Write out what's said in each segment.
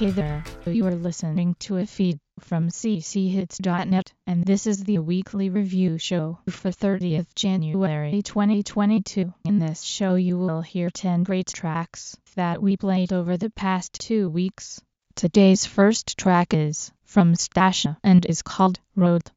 Hey there, you are listening to a feed from cchits.net, and this is the weekly review show for 30th January 2022. In this show, you will hear 10 great tracks that we played over the past two weeks. Today's first track is from Stasha and is called Road.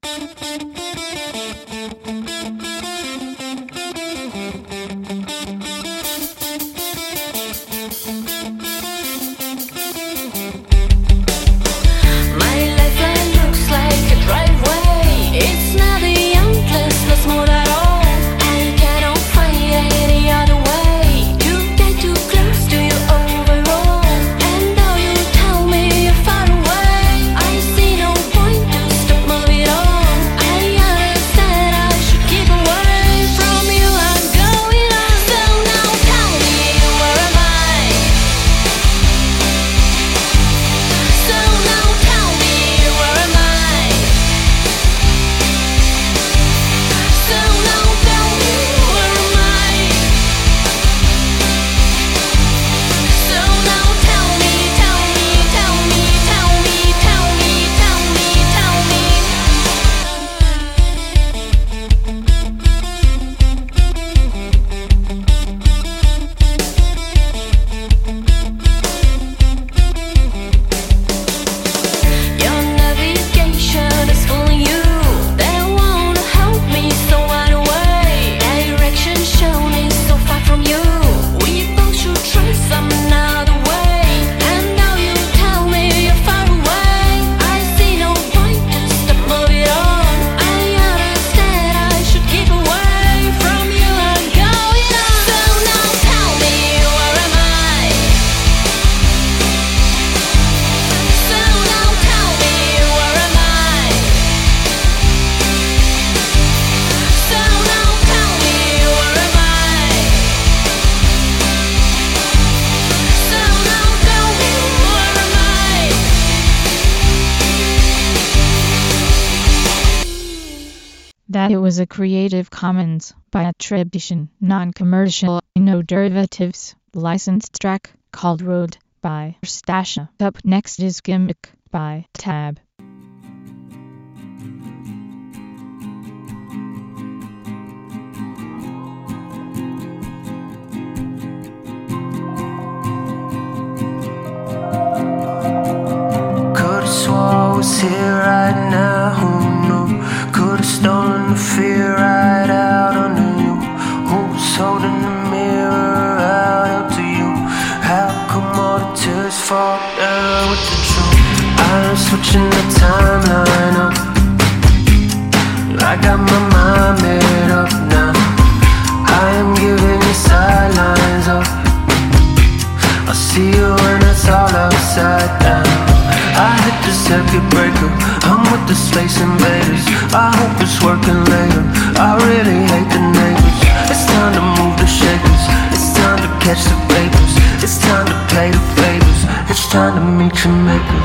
attribution, non-commercial, no derivatives, licensed track called Road by Stasha. Up next is Gimmick by Tab. Could have here circuit breaker. I'm with the space invaders. I hope it's working later. I really hate the neighbors. It's time to move the shakers. It's time to catch the vapors. It's time to play the favors. It's time to meet your maker.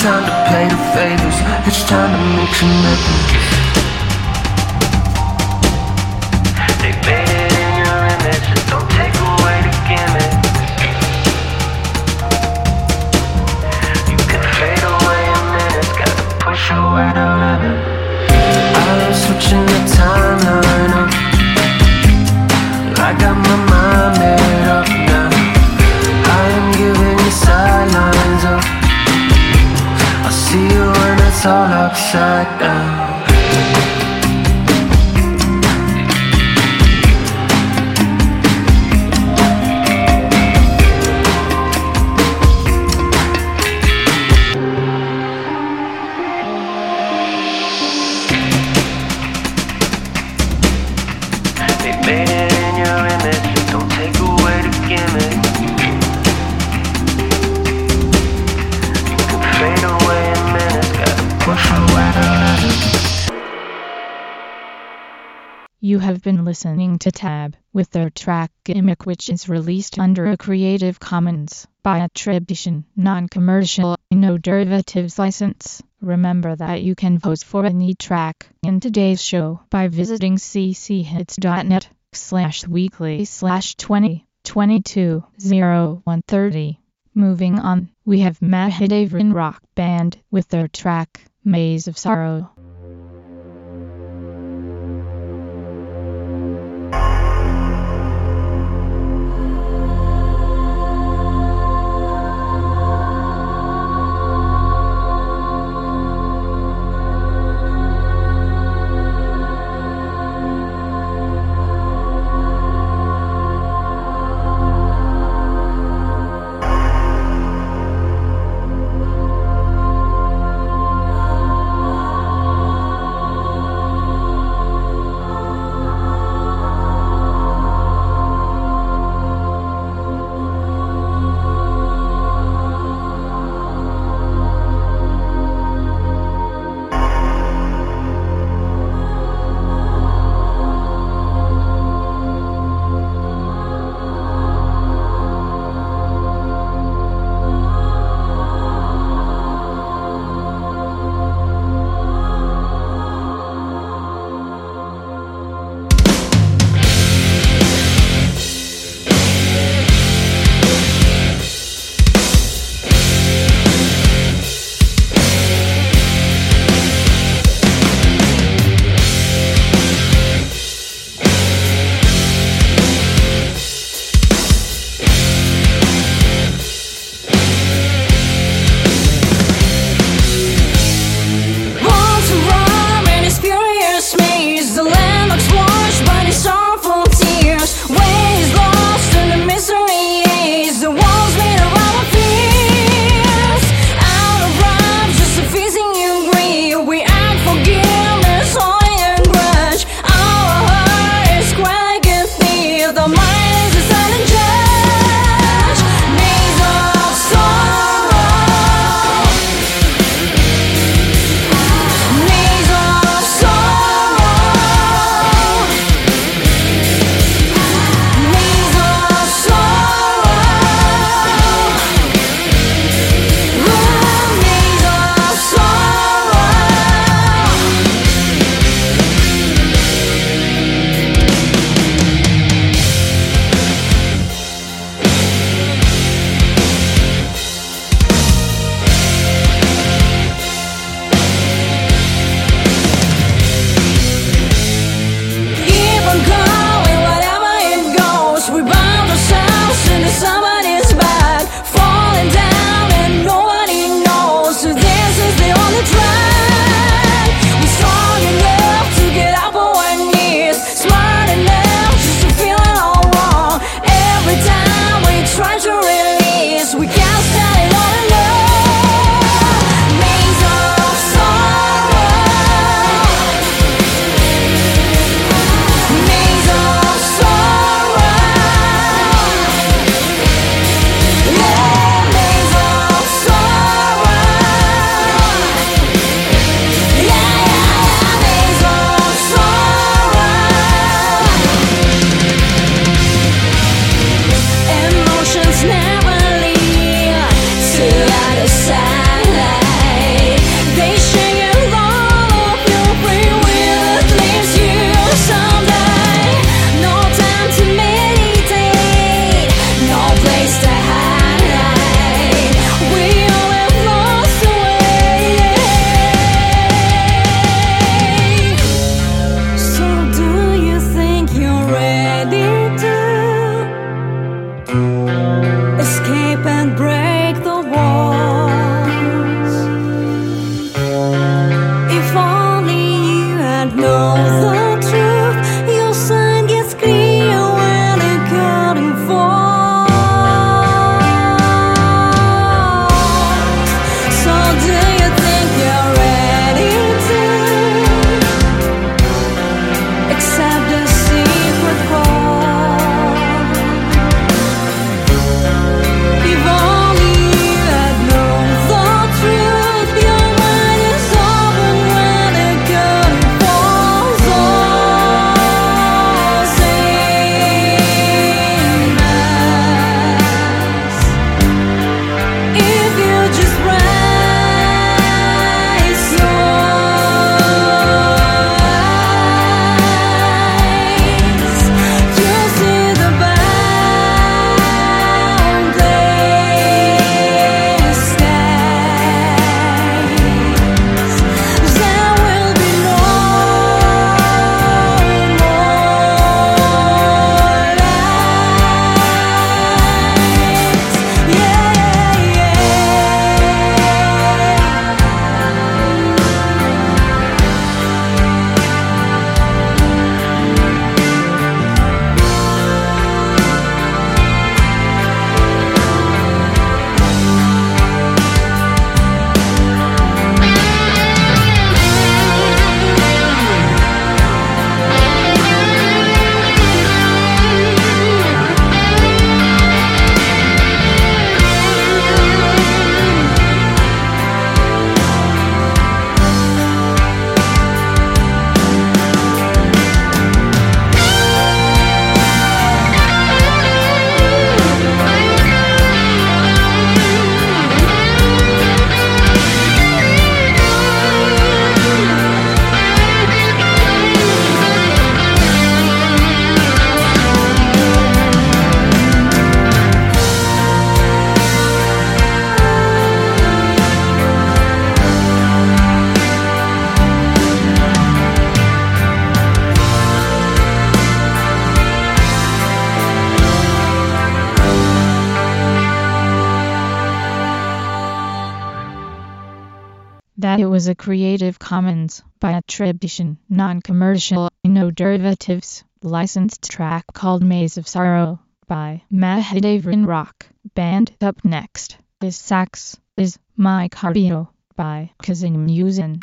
Time to pay the favors. It's time to make commitments. They You have been listening to Tab with their track Gimmick which is released under a Creative Commons by attribution, non-commercial, no derivatives license. Remember that you can vote for any track in today's show by visiting cchits.net slash weekly slash 20 22 0130. Moving on, we have Mahadevran Rock Band with their track Maze of Sorrow. Was a Creative Commons by attribution, non-commercial, no derivatives, licensed track called Maze of Sorrow by Mahadevran Rock Band. Up next is Sax is My Cardio by Kazim Musin.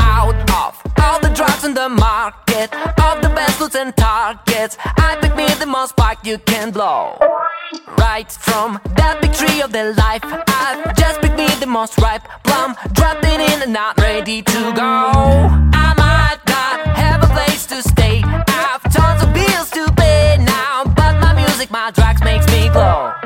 out of all the drugs in the market, of the best foods and targets. I me the most spark you can blow. Right from that big tree of the life, I've just picked me the most ripe plum, dropped it in and not ready to go. I might not have a place to stay, I've tons of bills to pay now, but my music, my drugs makes me glow.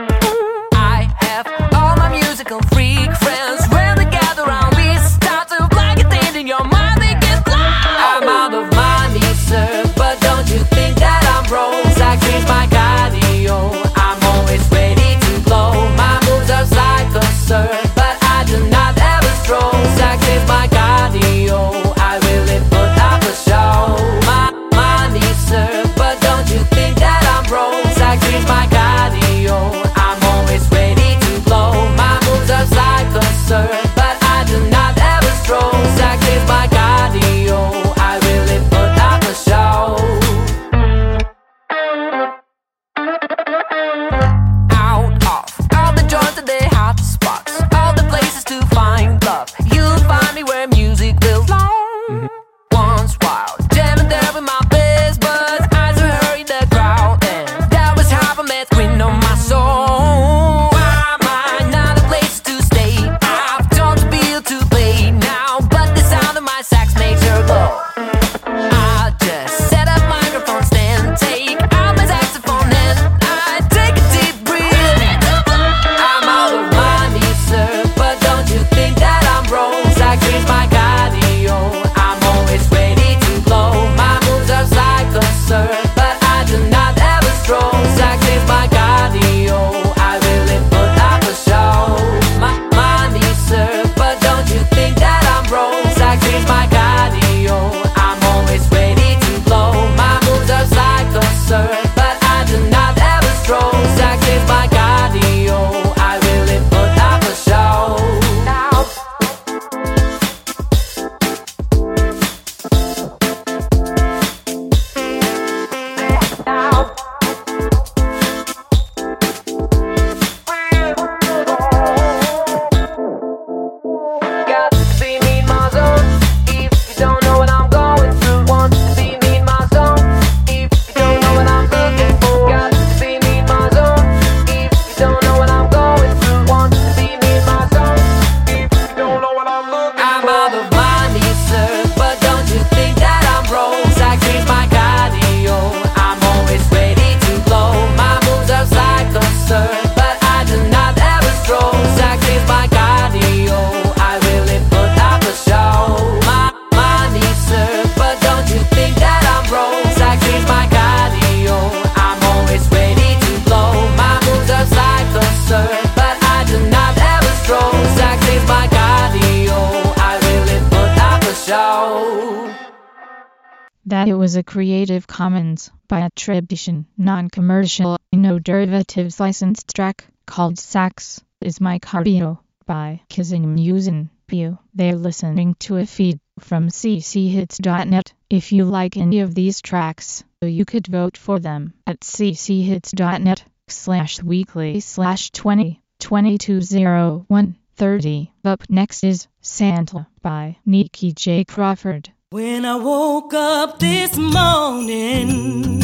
It was a Creative Commons by attribution, non-commercial, no derivatives licensed track called Sax is My Cardio by Kazim Musin. You, they're listening to a feed from cchits.net. If you like any of these tracks, you could vote for them at cchits.net slash weekly slash 20 2201 30. Up next is Santa by Nikki J. Crawford. When I woke up this morning,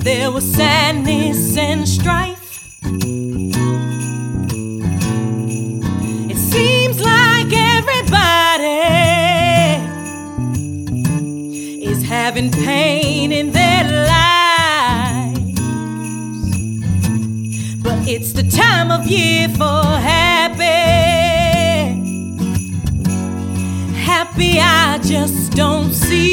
there was sadness and strife. It seems like everybody is having pain in their lives. But it's the time of year for happy just don't see.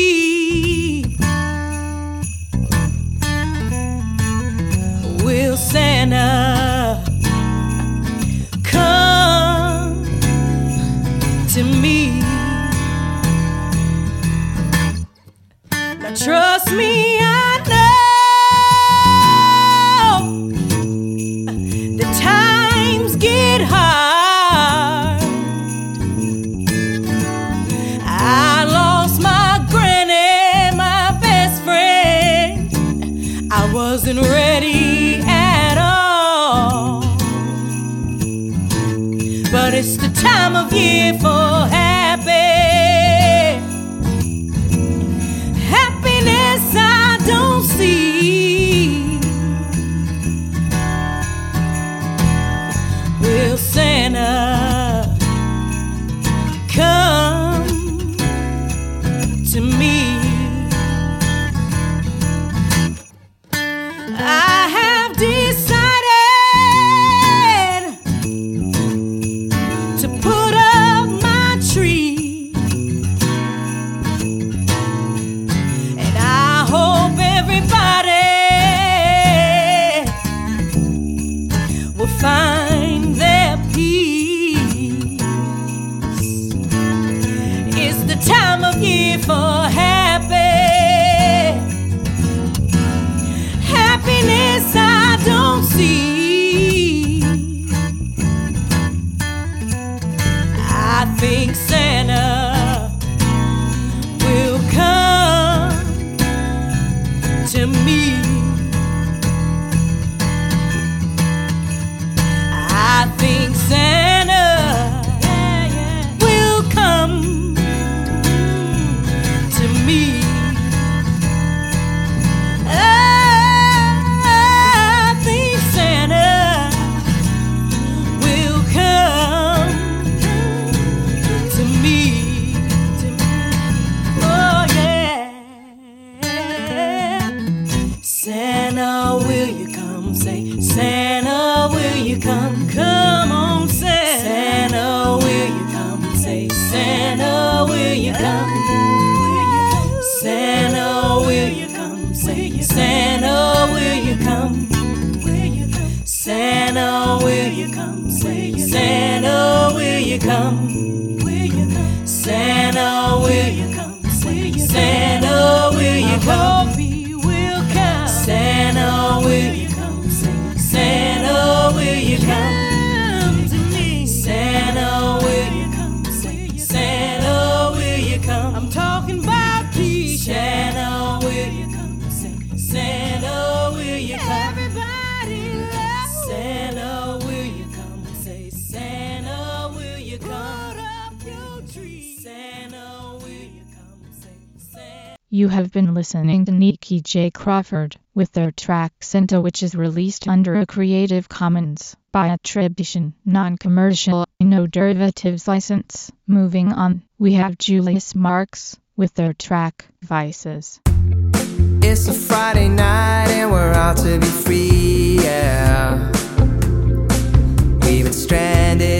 You have been listening to Nikki J. Crawford with their track Santa which is released under a Creative Commons by attribution, non-commercial, no derivatives license. Moving on, we have Julius Marks with their track Vices. It's a Friday night and we're out to be free, yeah. We've been stranded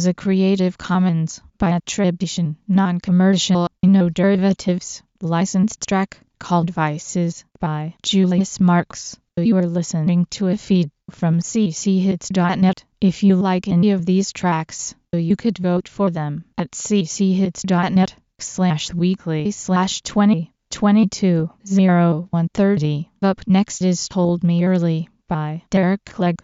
was a Creative Commons by attribution, non-commercial, no derivatives, licensed track called Vices by Julius Marx. You are listening to a feed from cchits.net. If you like any of these tracks, you could vote for them at cchits.net slash weekly slash 20 22 0130. Up next is Told Me Early by Derek Clegg.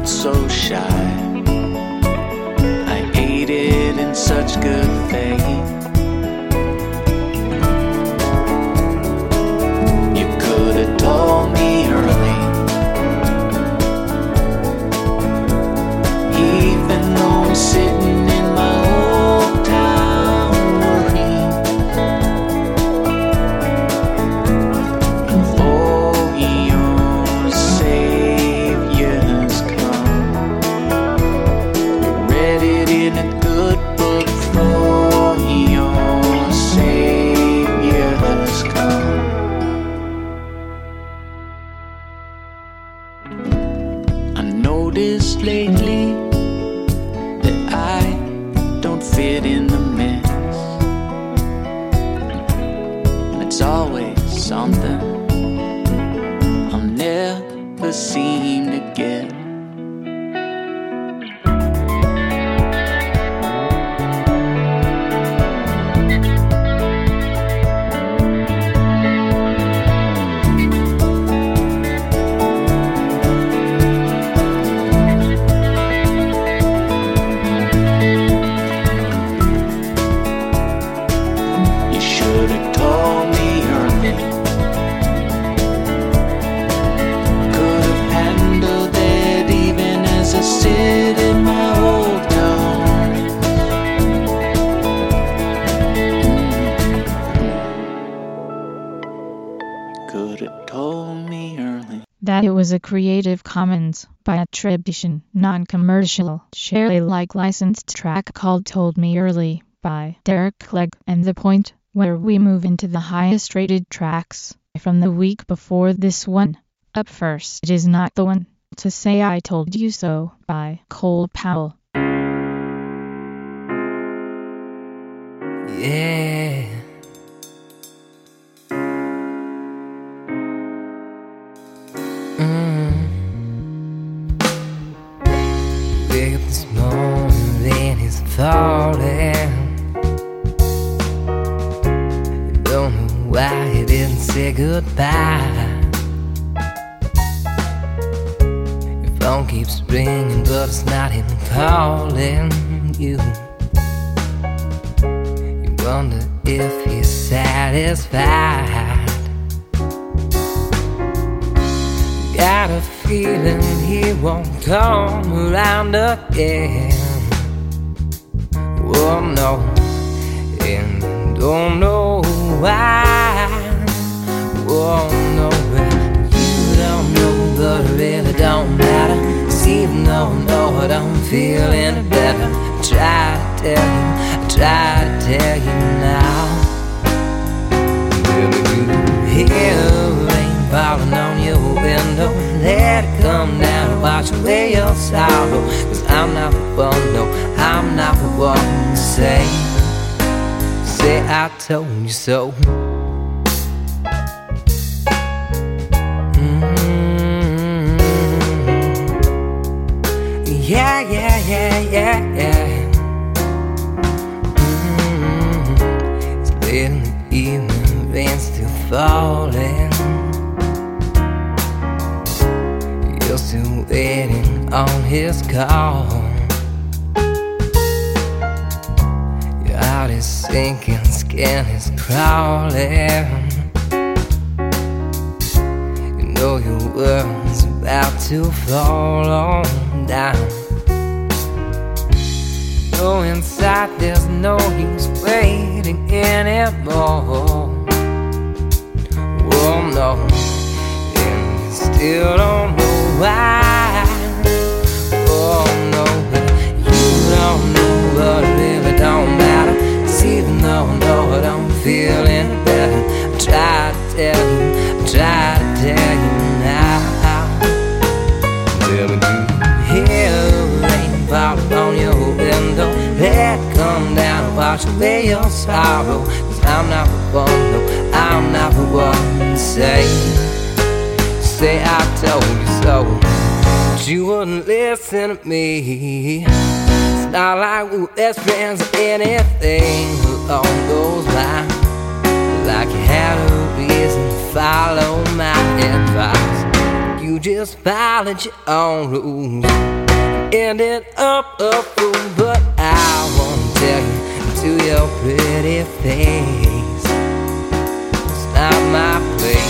felt so shy. I ate it in such good faith. Commons by attribution, non-commercial, share Alike licensed track called Told Me Early by Derek Clegg and the point where we move into the highest rated tracks from the week before this one. Up first it is not the one to say I told you so by Cole Powell. Yeah. Goodbye. Your phone keeps ringing, but it's not even calling you. You wonder if he's satisfied. Got a feeling he won't come around again. Oh no, and don't know why. Oh no, you don't know, but it really don't matter. 'Cause even though I know I don't feel any better, I try to tell you, I try to tell you now. Will you rain falling on your window? Let it come down and wash away your sorrow. Cause I'm not the one, no, I'm not the one to say, say I told you so. Yeah, yeah, yeah, yeah, yeah. Mm. It's late in the evening, rain's still falling. You're still waiting on his call. Your heart is sinking, skin is crawling. You know your world's about to fall on down. Know inside there's no use waiting anymore. Oh no, and you still don't know why. Oh no, but you don't know, but it really don't matter. 'Cause even though I know I don't feel any better, I try to tell you, I try wash away your sorrow. Cause I'm not the one, no, I'm not the one say, say I told you so. But you wouldn't listen to me. It's not like we were best friends or anything along those lines. Like you had a reason to follow my advice. You just followed your own rules. Ended up a fool, but I won't tell you to your pretty face. It's not my place.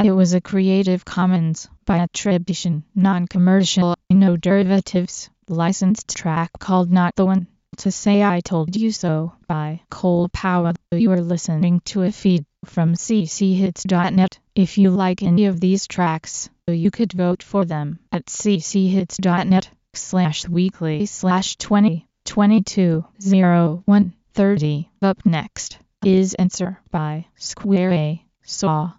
That it was a Creative Commons by attribution, non-commercial, no derivatives, licensed track called Not the One. To say I told you so by Cole Power. You are listening to a feed from cchits.net. If you like any of these tracks, you could vote for them at cchits.net slash weekly slash 20 22 01 30. Up next is Answer by Square A. Saw.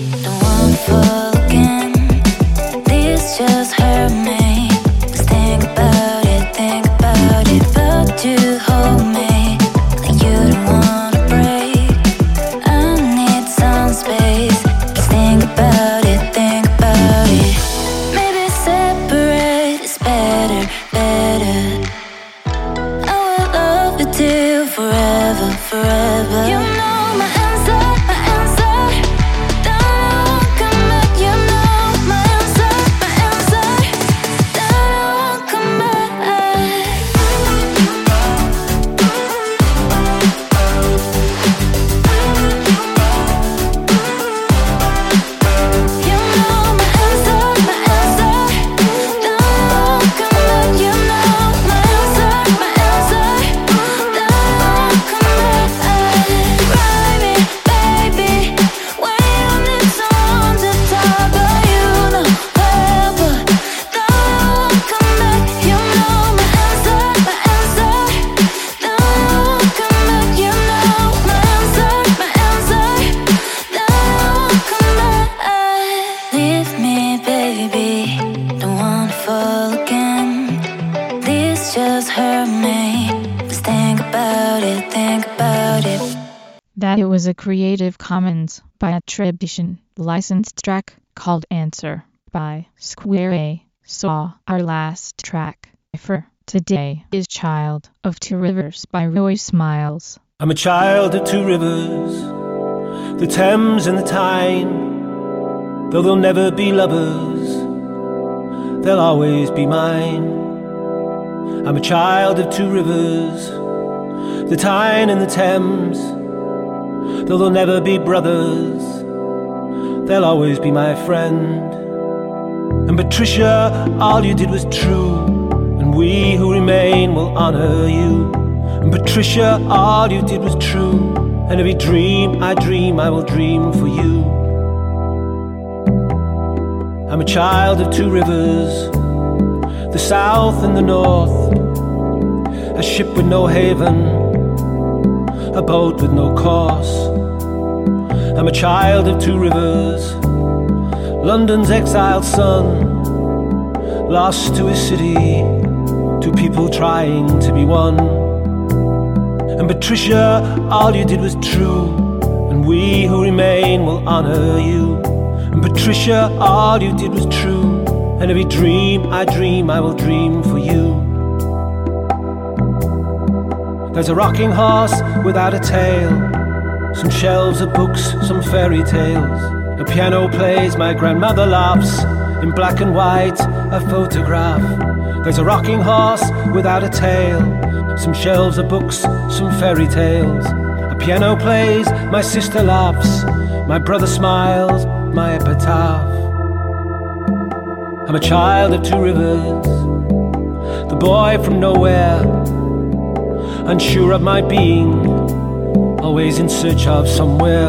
Baby. Don't wanna was a Creative Commons by attribution, licensed track called Answer by Square A. Saw our last track for today is Child of Two Rivers by Roy Smiles. I'm a child of two rivers, the Thames and the Tyne. Though they'll never be lovers, they'll always be mine. I'm a child of two rivers, the Tyne and the Thames. Though they'll never be brothers, they'll always be my friend. And Patricia, all you did was true, and we who remain will honor you. And Patricia, all you did was true, and every dream I dream, I will dream for you. I'm a child of two rivers, the south and the north, a ship with no haven, a boat with no course. I'm a child of two rivers, London's exiled son, lost to his city, two people trying to be one. And Patricia, all you did was true, and we who remain will honor you. And Patricia, all you did was true, and every dream I dream, I will dream for you. There's a rocking horse without a tail, some shelves of books, some fairy tales. A piano plays, my grandmother laughs, in black and white, a photograph. There's a rocking horse without a tail, some shelves of books, some fairy tales. A piano plays, my sister laughs, my brother smiles, my epitaph. I'm a child of two rivers, the boy from nowhere, unsure of my being, always in search of somewhere.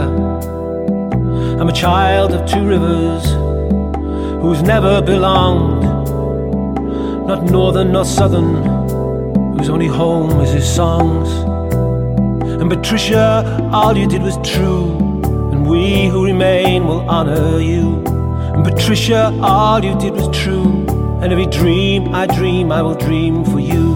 I'm a child of two rivers who's never belonged, not northern nor southern, whose only home is his songs. And Patricia, all you did was true, and we who remain will honor you. And Patricia, all you did was true, and every dream I dream, I will dream for you.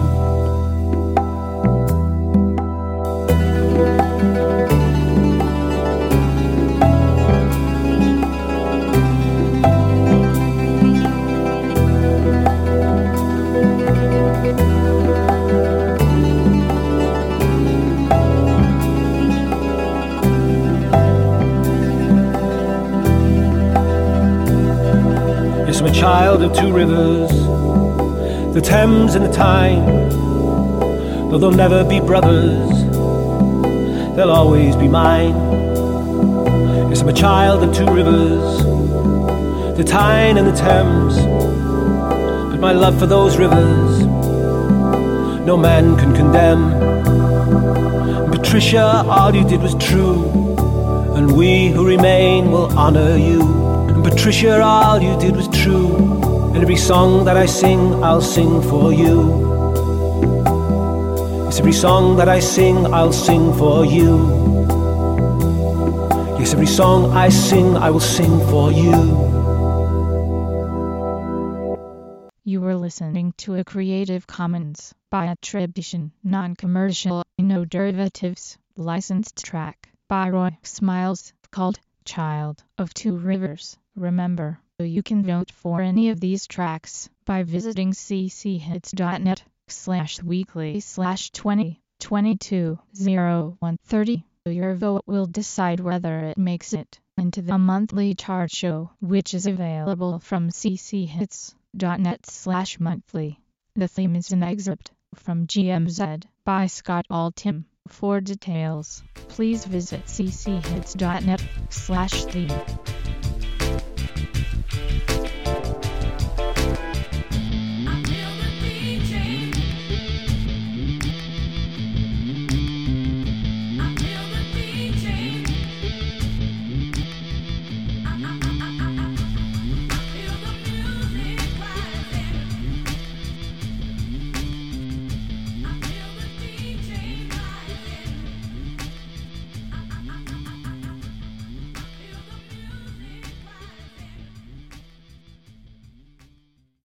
Child of two rivers, the Thames and the Tyne. Though they'll never be brothers, they'll always be mine. Yes, I'm a child of two rivers, the Tyne and the Thames. But my love for those rivers, no man can condemn. And Patricia, all you did was true, and we who remain will honor you. And Patricia, all you did was true. And every song that I sing, I'll sing for you. Yes, every song that I sing, I'll sing for you. Yes, every song I sing, I will sing for you. You were listening to a Creative Commons by attribution, non-commercial, no derivatives, licensed track by Roy Smiles called Child of Two Rivers. Remember, you can vote for any of these tracks by visiting cchits.net slash weekly slash 20 22 01 30. Your vote will decide whether it makes it into the monthly chart show, which is available from cchits.net slash monthly. The theme is an excerpt from GMZ by Scott Altham. For details, please visit cchits.net slash theme you